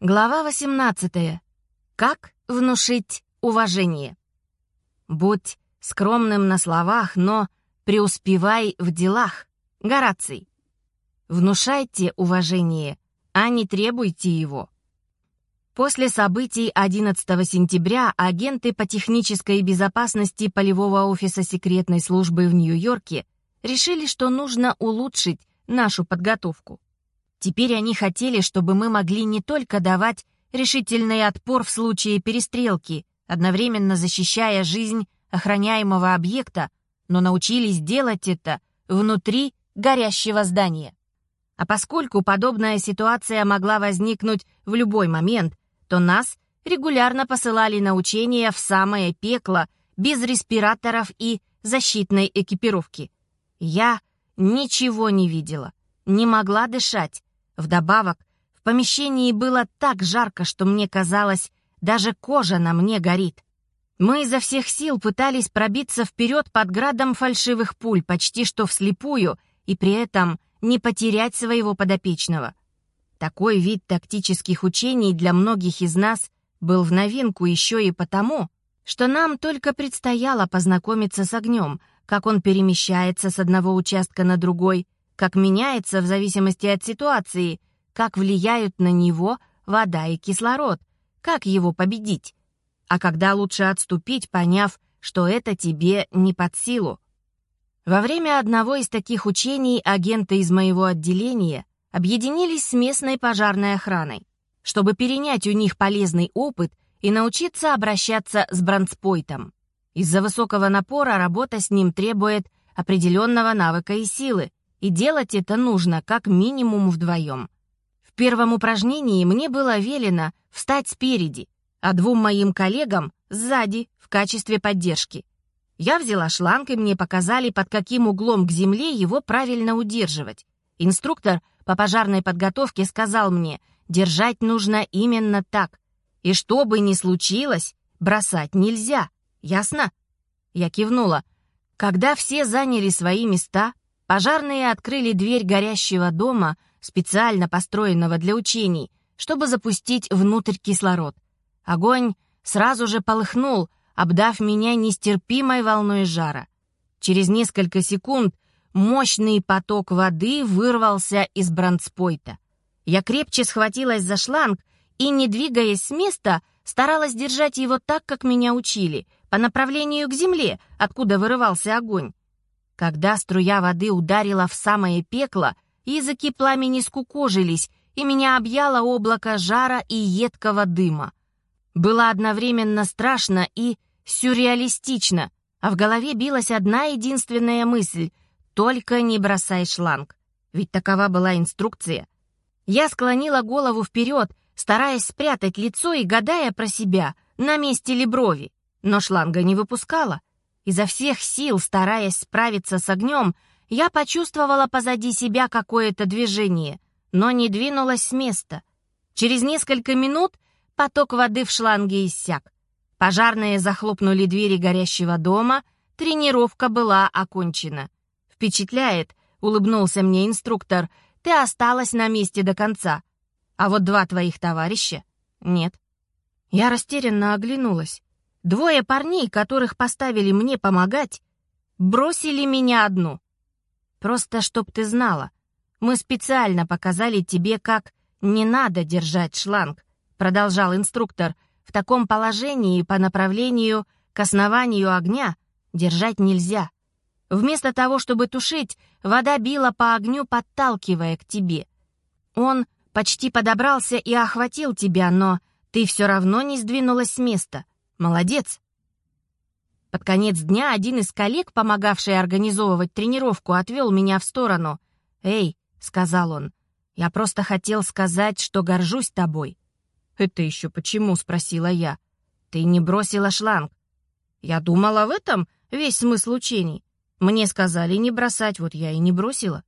Глава 18. Как внушить уважение? Будь скромным на словах, но преуспевай в делах. Гораций. Внушайте уважение, а не требуйте его. После событий 11 сентября агенты по технической безопасности полевого офиса секретной службы в Нью-Йорке решили, что нужно улучшить нашу подготовку. Теперь они хотели, чтобы мы могли не только давать решительный отпор в случае перестрелки, одновременно защищая жизнь охраняемого объекта, но научились делать это внутри горящего здания. А поскольку подобная ситуация могла возникнуть в любой момент, то нас регулярно посылали на учения в самое пекло без респираторов и защитной экипировки. Я ничего не видела, не могла дышать, Вдобавок, в помещении было так жарко, что мне казалось, даже кожа на мне горит. Мы изо всех сил пытались пробиться вперед под градом фальшивых пуль, почти что вслепую, и при этом не потерять своего подопечного. Такой вид тактических учений для многих из нас был в новинку еще и потому, что нам только предстояло познакомиться с огнем, как он перемещается с одного участка на другой, как меняется в зависимости от ситуации, как влияют на него вода и кислород, как его победить. А когда лучше отступить, поняв, что это тебе не под силу. Во время одного из таких учений агенты из моего отделения объединились с местной пожарной охраной, чтобы перенять у них полезный опыт и научиться обращаться с бронспойтом. Из-за высокого напора работа с ним требует определенного навыка и силы, и делать это нужно как минимум вдвоем. В первом упражнении мне было велено встать спереди, а двум моим коллегам сзади в качестве поддержки. Я взяла шланг, и мне показали, под каким углом к земле его правильно удерживать. Инструктор по пожарной подготовке сказал мне, держать нужно именно так. И что бы ни случилось, бросать нельзя. Ясно? Я кивнула. Когда все заняли свои места, Пожарные открыли дверь горящего дома, специально построенного для учений, чтобы запустить внутрь кислород. Огонь сразу же полыхнул, обдав меня нестерпимой волной жара. Через несколько секунд мощный поток воды вырвался из бронспойта. Я крепче схватилась за шланг и, не двигаясь с места, старалась держать его так, как меня учили, по направлению к земле, откуда вырывался огонь. Когда струя воды ударила в самое пекло, языки пламени скукожились, и меня объяло облако жара и едкого дыма. Было одновременно страшно и сюрреалистично, а в голове билась одна единственная мысль — только не бросай шланг. Ведь такова была инструкция. Я склонила голову вперед, стараясь спрятать лицо и гадая про себя, на месте ли брови, но шланга не выпускала. Изо всех сил, стараясь справиться с огнем, я почувствовала позади себя какое-то движение, но не двинулась с места. Через несколько минут поток воды в шланге иссяк. Пожарные захлопнули двери горящего дома, тренировка была окончена. «Впечатляет», — улыбнулся мне инструктор, — «ты осталась на месте до конца. А вот два твоих товарища — нет». Я растерянно оглянулась. Двое парней, которых поставили мне помогать, бросили меня одну. Просто чтоб ты знала, мы специально показали тебе, как не надо держать шланг, продолжал инструктор. В таком положении по направлению к основанию огня держать нельзя. Вместо того, чтобы тушить, вода била по огню, подталкивая к тебе. Он почти подобрался и охватил тебя, но ты все равно не сдвинулась с места — Молодец!» Под конец дня один из коллег, помогавший организовывать тренировку, отвел меня в сторону. «Эй», — сказал он, — «я просто хотел сказать, что горжусь тобой». «Это еще почему?» — спросила я. «Ты не бросила шланг». «Я думала, в этом весь смысл учений. Мне сказали не бросать, вот я и не бросила».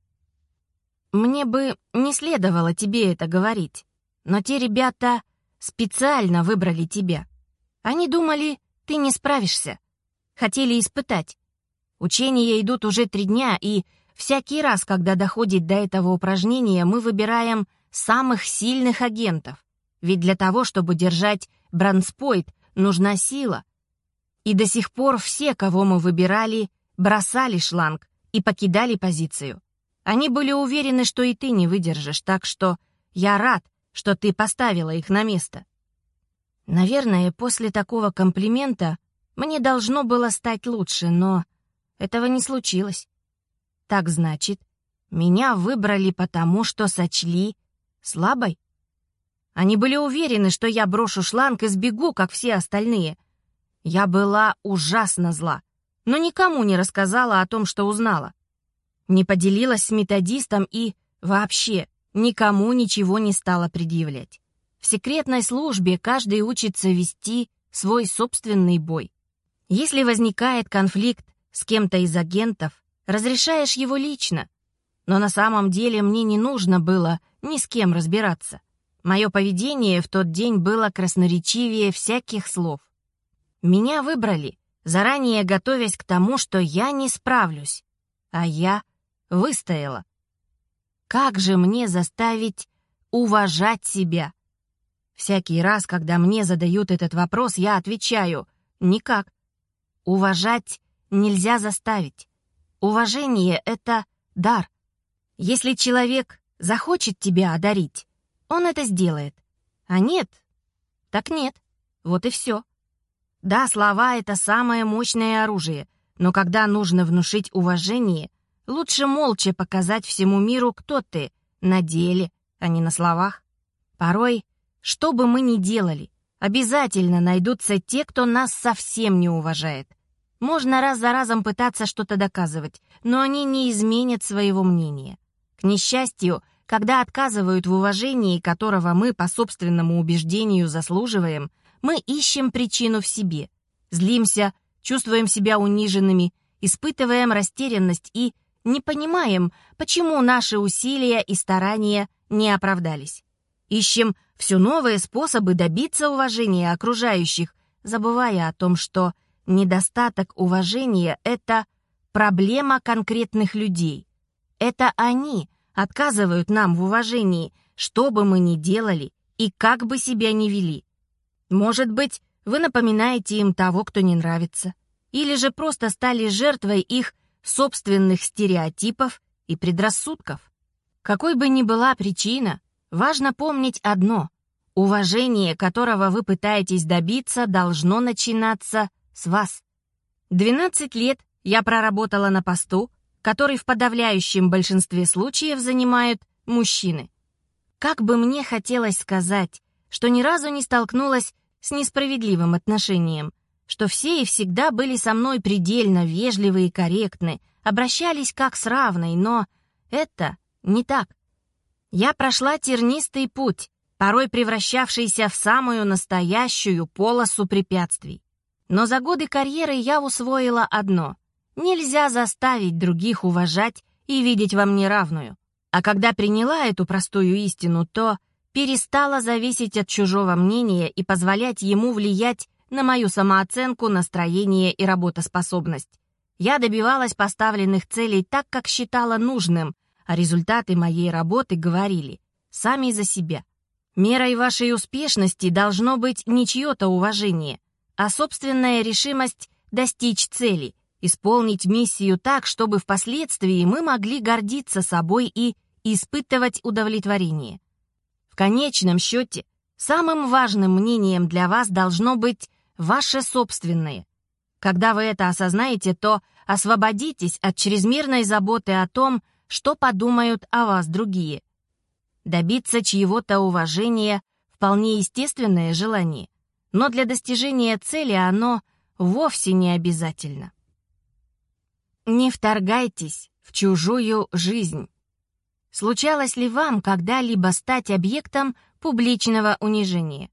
«Мне бы не следовало тебе это говорить, но те ребята специально выбрали тебя. Они думали, ты не справишься. Хотели испытать. Учения идут уже три дня, и всякий раз, когда доходит до этого упражнения, мы выбираем самых сильных агентов. Ведь для того, чтобы держать бронспойт, нужна сила. И до сих пор все, кого мы выбирали, бросали шланг и покидали позицию. Они были уверены, что и ты не выдержишь, так что я рад, что ты поставила их на место. Наверное, после такого комплимента мне должно было стать лучше, но этого не случилось. Так значит, меня выбрали потому, что сочли слабой? Они были уверены, что я брошу шланг и сбегу, как все остальные. Я была ужасно зла, но никому не рассказала о том, что узнала. Не поделилась с методистом и вообще никому ничего не стала предъявлять. В секретной службе каждый учится вести свой собственный бой. Если возникает конфликт с кем-то из агентов, разрешаешь его лично. Но на самом деле мне не нужно было ни с кем разбираться. Мое поведение в тот день было красноречивее всяких слов. Меня выбрали, заранее готовясь к тому, что я не справлюсь. А я выстояла. Как же мне заставить уважать себя? Всякий раз, когда мне задают этот вопрос, я отвечаю «никак». Уважать нельзя заставить. Уважение — это дар. Если человек захочет тебя одарить, он это сделает. А нет, так нет. Вот и все. Да, слова — это самое мощное оружие, но когда нужно внушить уважение, лучше молча показать всему миру, кто ты, на деле, а не на словах. Порой, что бы мы ни делали, обязательно найдутся те, кто нас совсем не уважает. Можно раз за разом пытаться что-то доказывать, но они не изменят своего мнения. К несчастью, когда отказывают в уважении, которого мы по собственному убеждению заслуживаем, мы ищем причину в себе, злимся, чувствуем себя униженными, испытываем растерянность и не понимаем, почему наши усилия и старания не оправдались. Ищем все новые способы добиться уважения окружающих, забывая о том, что недостаток уважения — это проблема конкретных людей. Это они — отказывают нам в уважении, что бы мы ни делали и как бы себя ни вели. Может быть, вы напоминаете им того, кто не нравится, или же просто стали жертвой их собственных стереотипов и предрассудков. Какой бы ни была причина, важно помнить одно — уважение, которого вы пытаетесь добиться, должно начинаться с вас. 12 лет я проработала на посту, который в подавляющем большинстве случаев занимают мужчины. Как бы мне хотелось сказать, что ни разу не столкнулась с несправедливым отношением, что все и всегда были со мной предельно вежливы и корректны, обращались как с равной, но это не так. Я прошла тернистый путь, порой превращавшийся в самую настоящую полосу препятствий. Но за годы карьеры я усвоила одно — Нельзя заставить других уважать и видеть во мне равную. А когда приняла эту простую истину, то перестала зависеть от чужого мнения и позволять ему влиять на мою самооценку, настроение и работоспособность. Я добивалась поставленных целей так, как считала нужным, а результаты моей работы говорили сами за себя. Мерой вашей успешности должно быть не чье-то уважение, а собственная решимость достичь цели, исполнить миссию так, чтобы впоследствии мы могли гордиться собой и испытывать удовлетворение. В конечном счете, самым важным мнением для вас должно быть ваше собственное. Когда вы это осознаете, то освободитесь от чрезмерной заботы о том, что подумают о вас другие. Добиться чьего-то уважения — вполне естественное желание, но для достижения цели оно вовсе не обязательно. Не вторгайтесь в чужую жизнь. Случалось ли вам когда-либо стать объектом публичного унижения?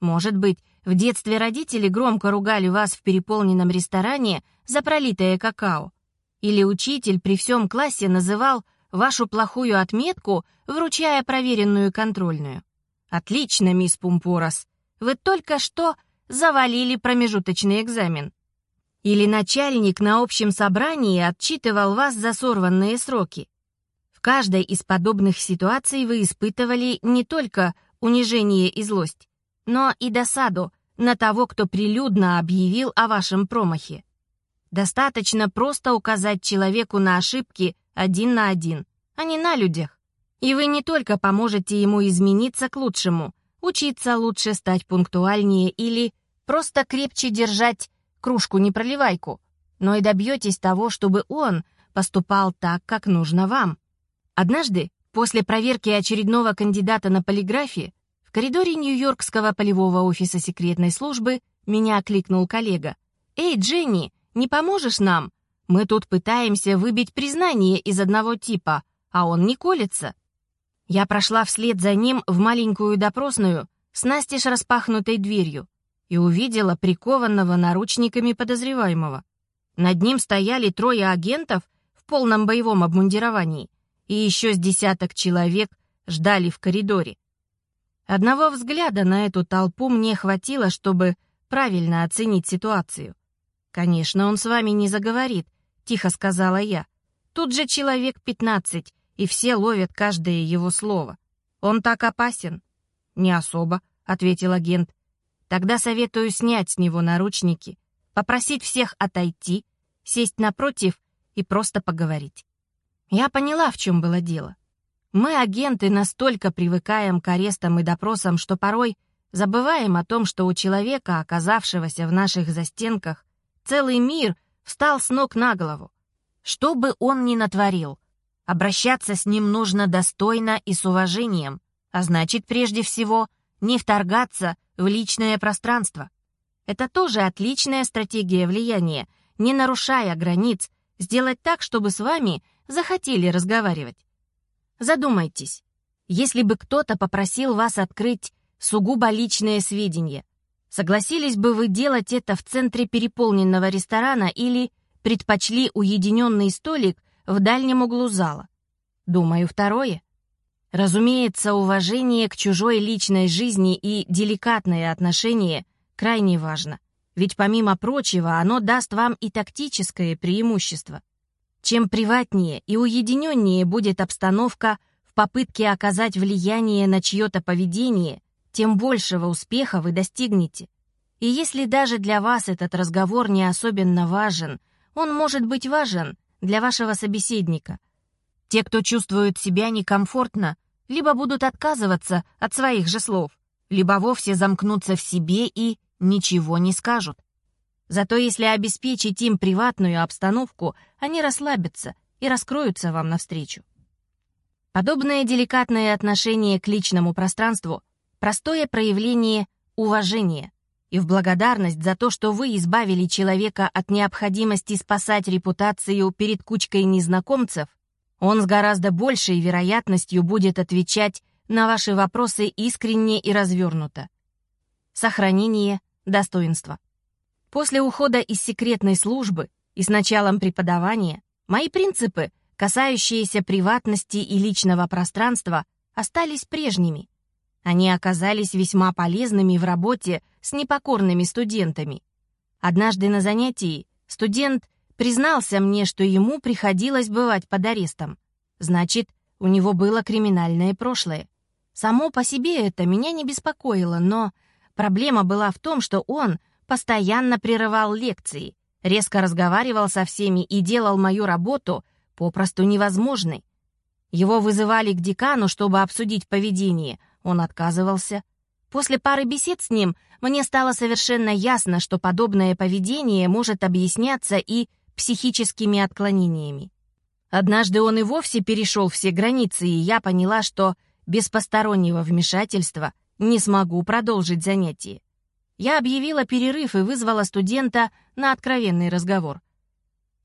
Может быть, в детстве родители громко ругали вас в переполненном ресторане за пролитое какао? Или учитель при всем классе называл вашу плохую отметку, вручая проверенную контрольную? Отлично, мисс Пумпорос. Вы только что завалили промежуточный экзамен. Или начальник на общем собрании отчитывал вас за сорванные сроки. В каждой из подобных ситуаций вы испытывали не только унижение и злость, но и досаду на того, кто прилюдно объявил о вашем промахе. Достаточно просто указать человеку на ошибки один на один, а не на людях. И вы не только поможете ему измениться к лучшему, учиться лучше стать пунктуальнее или просто крепче держать кружку-непроливайку, но и добьетесь того, чтобы он поступал так, как нужно вам. Однажды, после проверки очередного кандидата на полиграфе, в коридоре Нью-Йоркского полевого офиса секретной службы меня окликнул коллега. «Эй, Дженни, не поможешь нам? Мы тут пытаемся выбить признание из одного типа, а он не колется». Я прошла вслед за ним в маленькую допросную с настежь распахнутой дверью и увидела прикованного наручниками подозреваемого. Над ним стояли трое агентов в полном боевом обмундировании, и еще с десяток человек ждали в коридоре. Одного взгляда на эту толпу мне хватило, чтобы правильно оценить ситуацию. «Конечно, он с вами не заговорит», — тихо сказала я. «Тут же человек пятнадцать, и все ловят каждое его слово. Он так опасен?» «Не особо», — ответил агент. «Тогда советую снять с него наручники, попросить всех отойти, сесть напротив и просто поговорить». Я поняла, в чем было дело. Мы, агенты, настолько привыкаем к арестам и допросам, что порой забываем о том, что у человека, оказавшегося в наших застенках, Целый мир встал с ног на голову. Что бы он ни натворил, обращаться с ним нужно достойно и с уважением, а значит, прежде всего, не вторгаться в личное пространство. Это тоже отличная стратегия влияния, не нарушая границ, сделать так, чтобы с вами захотели разговаривать. Задумайтесь, если бы кто-то попросил вас открыть сугубо личные сведения, Согласились бы вы делать это в центре переполненного ресторана или предпочли уединенный столик в дальнем углу зала? Думаю, второе. Разумеется, уважение к чужой личной жизни и деликатное отношение крайне важно, ведь помимо прочего оно даст вам и тактическое преимущество. Чем приватнее и уединеннее будет обстановка в попытке оказать влияние на чье-то поведение, тем большего успеха вы достигнете. И если даже для вас этот разговор не особенно важен, он может быть важен для вашего собеседника. Те, кто чувствует себя некомфортно, либо будут отказываться от своих же слов, либо вовсе замкнутся в себе и ничего не скажут. Зато если обеспечить им приватную обстановку, они расслабятся и раскроются вам навстречу. Подобное деликатное отношение к личному пространству простое проявление уважения. И в благодарность за то, что вы избавили человека от необходимости спасать репутацию перед кучкой незнакомцев, он с гораздо большей вероятностью будет отвечать на ваши вопросы искренне и развернуто. Сохранение достоинства. После ухода из секретной службы и с началом преподавания мои принципы, касающиеся приватности и личного пространства, остались прежними. Они оказались весьма полезными в работе с непокорными студентами. Однажды на занятии студент признался мне, что ему приходилось бывать под арестом. Значит, у него было криминальное прошлое. Само по себе это меня не беспокоило, но проблема была в том, что он постоянно прерывал лекции, резко разговаривал со всеми и делал мою работу попросту невозможной. Его вызывали к декану, чтобы обсудить поведение, он отказывался. После пары бесед с ним мне стало совершенно ясно, что подобное поведение может объясняться и психическими отклонениями. Однажды он и вовсе перешел все границы, и я поняла, что без постороннего вмешательства не смогу продолжить занятие. Я объявила перерыв и вызвала студента на откровенный разговор.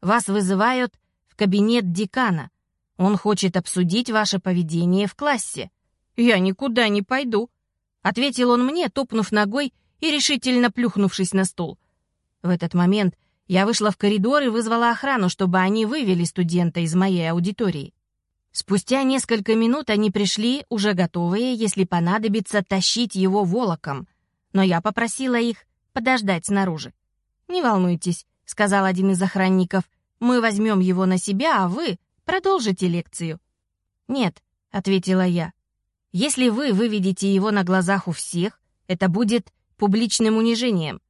«Вас вызывают в кабинет декана. Он хочет обсудить ваше поведение в классе. «Я никуда не пойду», — ответил он мне, топнув ногой и решительно плюхнувшись на стул. В этот момент я вышла в коридор и вызвала охрану, чтобы они вывели студента из моей аудитории. Спустя несколько минут они пришли, уже готовые, если понадобится, тащить его волоком, но я попросила их подождать снаружи. «Не волнуйтесь», — сказал один из охранников, «мы возьмем его на себя, а вы продолжите лекцию». «Нет», — ответила я, Если вы выведете его на глазах у всех, это будет публичным унижением.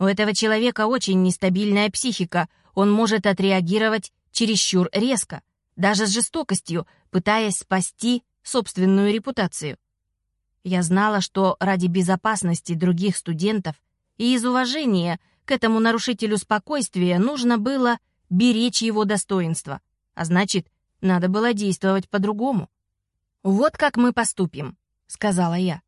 У этого человека очень нестабильная психика, он может отреагировать чересчур резко, даже с жестокостью, пытаясь спасти собственную репутацию. Я знала, что ради безопасности других студентов и из уважения к этому нарушителю спокойствия нужно было беречь его достоинство, а значит, надо было действовать по-другому. «Вот как мы поступим», — сказала я.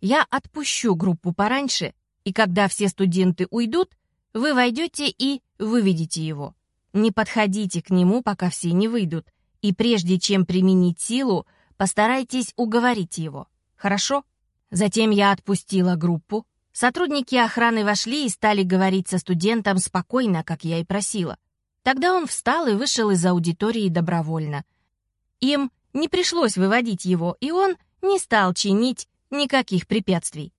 «Я отпущу группу пораньше, и когда все студенты уйдут, вы войдете и выведете его. Не подходите к нему, пока все не выйдут, и прежде чем применить силу, постарайтесь уговорить его. Хорошо? Затем я отпустила группу. Сотрудники охраны вошли и стали говорить со студентом спокойно, как я и просила. Тогда он встал и вышел из аудитории добровольно. Им не пришлось выводить его, и он не стал чинить никаких препятствий.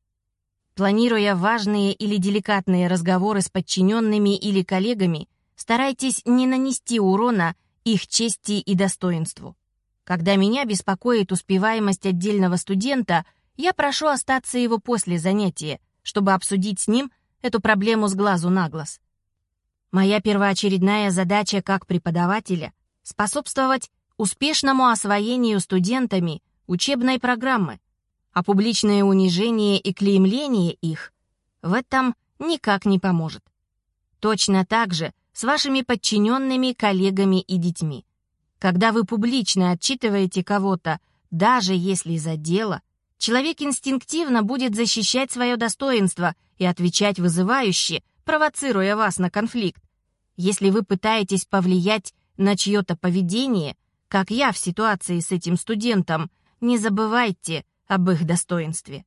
Планируя важные или деликатные разговоры с подчиненными или коллегами, старайтесь не нанести урона их чести и достоинству. Когда меня беспокоит успеваемость отдельного студента, я прошу остаться его после занятия, чтобы обсудить с ним эту проблему с глазу на глаз. Моя первоочередная задача как преподавателя — способствовать успешному освоению студентами учебной программы, а публичное унижение и клеймление их в этом никак не поможет. Точно так же с вашими подчиненными, коллегами и детьми. Когда вы публично отчитываете кого-то, даже если за дело, человек инстинктивно будет защищать свое достоинство и отвечать вызывающе, провоцируя вас на конфликт. Если вы пытаетесь повлиять на чье-то поведение, как я в ситуации с этим студентом, не забывайте об их достоинстве.